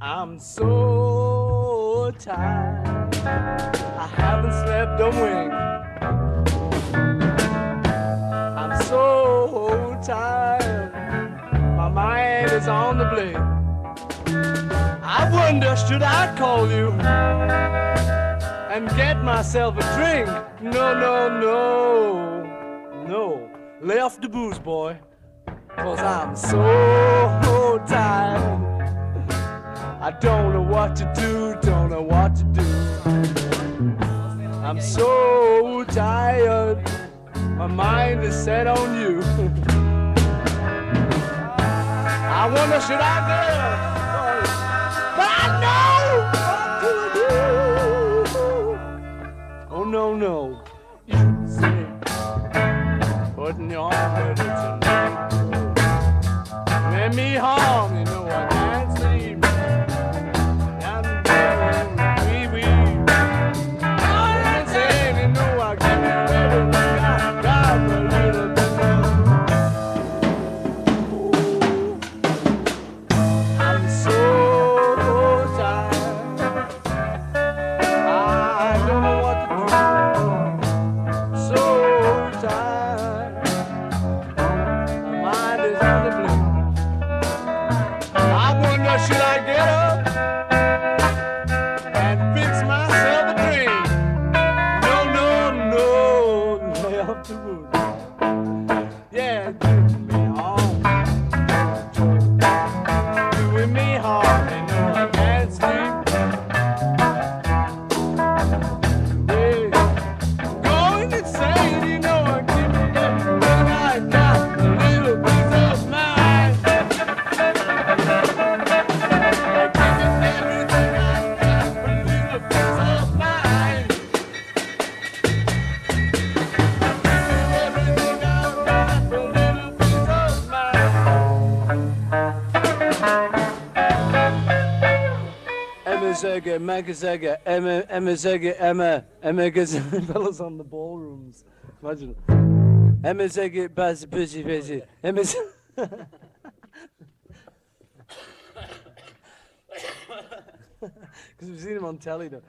I'm so tired. I haven't slept a wink. I'm so tired. My mind is on the blink. I wonder should I call you and get myself a drink? No, no, no, no. Lay off the booze, boy. Cause I'm so tired. I don't know what to do, don't know what to do. I'm so tired, my mind is set on you. I wonder should I go? But I know what to do. Oh no no, you see, putting your arm tonight. Let me home, you know I the. Yeah, Mega Zega, Emma, Zega, Emma, Gazelle, fellas on the ballrooms. Imagine. Emma Zega, Baz, Busy, Busy, Emma Because we've seen him on telly though.